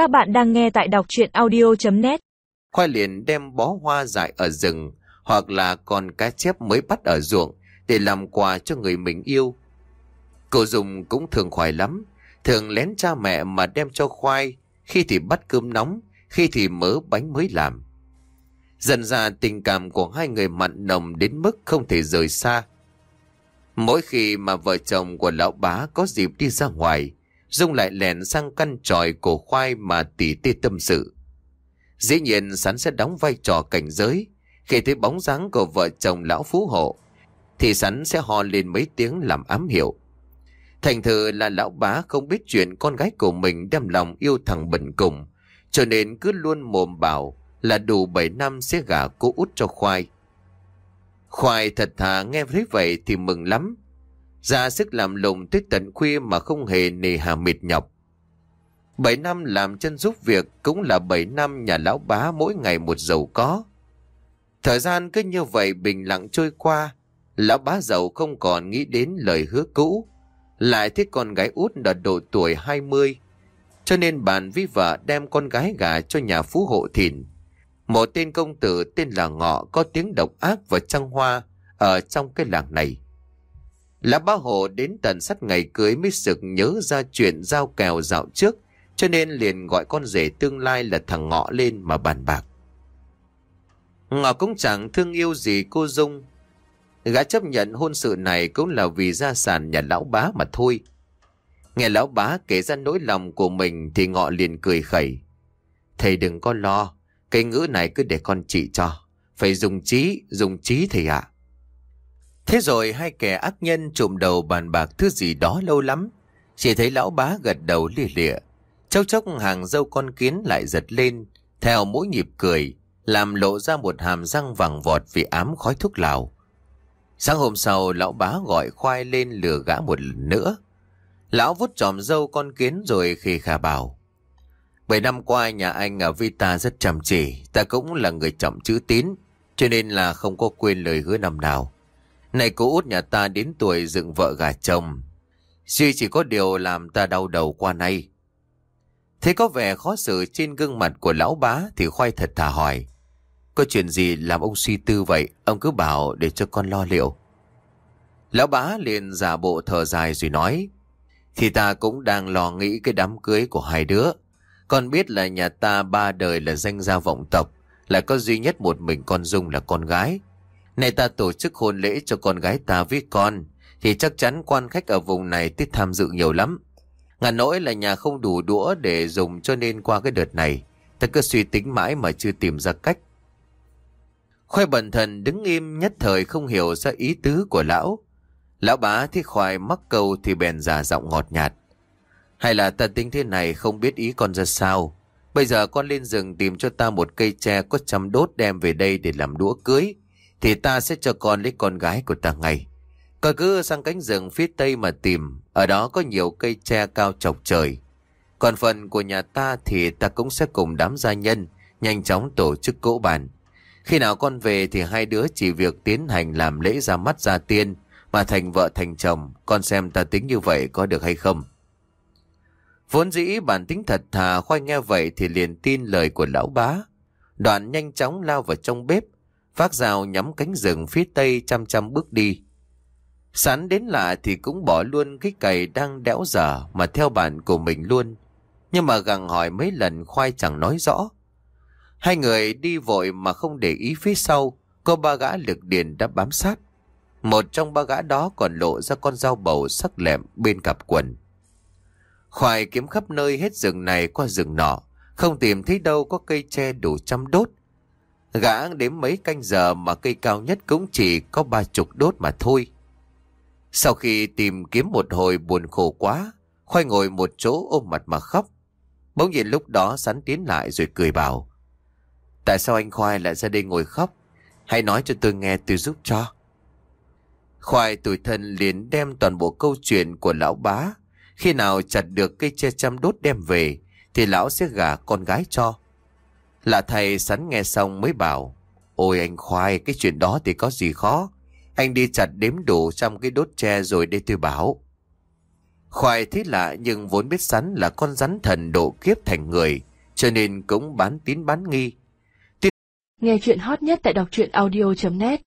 Các bạn đang nghe tại đọc chuyện audio.net Khoai liền đem bó hoa dại ở rừng hoặc là con cá chép mới bắt ở ruộng để làm quà cho người mình yêu. Cô Dung cũng thường khoai lắm, thường lén cha mẹ mà đem cho khoai, khi thì bắt cơm nóng, khi thì mớ bánh mới làm. Dần ra tình cảm của hai người mặn nồng đến mức không thể rời xa. Mỗi khi mà vợ chồng của lão bá có dịp đi ra ngoài, Dung lại lèn sang căn tròi của khoai mà tỉ tê tâm sự. Dĩ nhiên sắn sẽ đóng vai trò cảnh giới. Khi thấy bóng dáng của vợ chồng lão phú hộ, thì sắn sẽ ho lên mấy tiếng làm ám hiệu. Thành thử là lão bá không biết chuyện con gái của mình đem lòng yêu thằng bẩn cùng, cho nên cứ luôn mồm bảo là đủ 7 năm sẽ gả cô út cho khoai. Khoai thật thà nghe thấy vậy thì mừng lắm, ra sức làm lụng tới tận khuya mà không hề nề hà mệt nhọc. Bảy năm làm chân giúp việc cũng là bảy năm nhà lão bá mỗi ngày một giàu có. Thời gian cứ như vậy bình lặng trôi qua, lão bá giàu không còn nghĩ đến lời hứa cũ. Lại thích con gái út đã độ tuổi 20, cho nên bàn với vợ đem con gái gà cho nhà phú hộ thìn. Một tên công tử tên là Ngọ có tiếng độc ác và trăng hoa ở trong cái làng này. Lã bá hộ đến tận sát ngày cưới mới sực nhớ ra chuyện giao kèo dạo trước, cho nên liền gọi con rể tương lai là thằng Ngọ lên mà bàn bạc. Ngọ cũng chẳng thương yêu gì cô Dung. Gã chấp nhận hôn sự này cũng là vì gia sản nhà lão bá mà thôi. Nghe lão bá kể ra nỗi lòng của mình thì Ngọ liền cười khẩy. Thầy đừng có lo, cái ngữ này cứ để con chị cho. Phải dùng trí, dùng trí thầy ạ. Thế rồi hai kẻ ác nhân trộm đầu bàn bạc thứ gì đó lâu lắm. Chỉ thấy lão bá gật đầu lìa lịa. chốc chốc hàng dâu con kiến lại giật lên, theo mỗi nhịp cười, làm lộ ra một hàm răng vàng vọt vì ám khói thuốc lào. Sáng hôm sau, lão bá gọi khoai lên lừa gã một lần nữa. Lão vút tròm dâu con kiến rồi khi khả bảo. Bảy năm qua nhà anh ở Vita rất chăm chỉ, ta cũng là người chậm chữ tín, cho nên là không có quên lời hứa năm nào. Này cô út nhà ta đến tuổi dựng vợ gà chồng. Duy chỉ có điều làm ta đau đầu qua nay. Thế có vẻ khó xử trên gương mặt của lão bá thì khoai thật thà hỏi. Có chuyện gì làm ông suy tư vậy? Ông cứ bảo để cho con lo liệu. Lão bá liền giả bộ thở dài rồi nói. Thì ta cũng đang lo nghĩ cái đám cưới của hai đứa. Con biết là nhà ta ba đời là danh gia vọng tộc. Lại có duy nhất một mình con Dung là con gái. Này ta tổ chức hôn lễ cho con gái ta với con, thì chắc chắn quan khách ở vùng này tích tham dự nhiều lắm. Ngàn nỗi là nhà không đủ đũa để dùng cho nên qua cái đợt này, ta cứ suy tính mãi mà chưa tìm ra cách. Khoai bần thần đứng im nhất thời không hiểu ra ý tứ của lão. Lão bá thấy khoai mắc câu thì bèn giả giọng ngọt nhạt. Hay là ta tính thế này không biết ý con ra sao. Bây giờ con lên rừng tìm cho ta một cây tre có chăm đốt đem về đây để làm đũa cưới. Thì ta sẽ cho con lấy con gái của ta ngay. Con cứ sang cánh rừng phía tây mà tìm. Ở đó có nhiều cây tre cao chọc trời. Còn phần của nhà ta thì ta cũng sẽ cùng đám gia nhân nhanh chóng tổ chức cỗ bàn. Khi nào con về thì hai đứa chỉ việc tiến hành làm lễ ra mắt gia tiên mà thành vợ thành chồng. Con xem ta tính như vậy có được hay không? Vốn dĩ bản tính thật thà, khoai nghe vậy thì liền tin lời của lão bá. Đoạn nhanh chóng lao vào trong bếp Vác rào nhắm cánh rừng phía tây chăm chăm bước đi. Sán đến lạ thì cũng bỏ luôn cái cày đang đẽo dở mà theo bản của mình luôn. Nhưng mà gặng hỏi mấy lần khoai chẳng nói rõ. Hai người đi vội mà không để ý phía sau, có ba gã lực điền đã bám sát. Một trong ba gã đó còn lộ ra con dao bầu sắc lẹm bên cặp quần. Khoai kiếm khắp nơi hết rừng này qua rừng nọ, không tìm thấy đâu có cây tre đủ chăm đốt, Gã đếm mấy canh giờ mà cây cao nhất cũng chỉ có ba chục đốt mà thôi. Sau khi tìm kiếm một hồi buồn khổ quá, Khoai ngồi một chỗ ôm mặt mà khóc. Bỗng nhiên lúc đó sắn tiến lại rồi cười bảo. Tại sao anh Khoai lại ra đây ngồi khóc? Hãy nói cho tôi nghe tôi giúp cho. Khoai tuổi thân liền đem toàn bộ câu chuyện của lão bá. Khi nào chặt được cây tre chăm đốt đem về, thì lão sẽ gả con gái cho. Là thầy sắn nghe xong mới bảo, Ôi anh khoai, cái chuyện đó thì có gì khó. Anh đi chặt đếm đủ trong cái đốt tre rồi để tôi bảo. Khoai thấy lạ nhưng vốn biết sắn là con rắn thần độ kiếp thành người, cho nên cũng bán tín bán nghi. Nghe chuyện hot nhất tại đọc truyện audio.net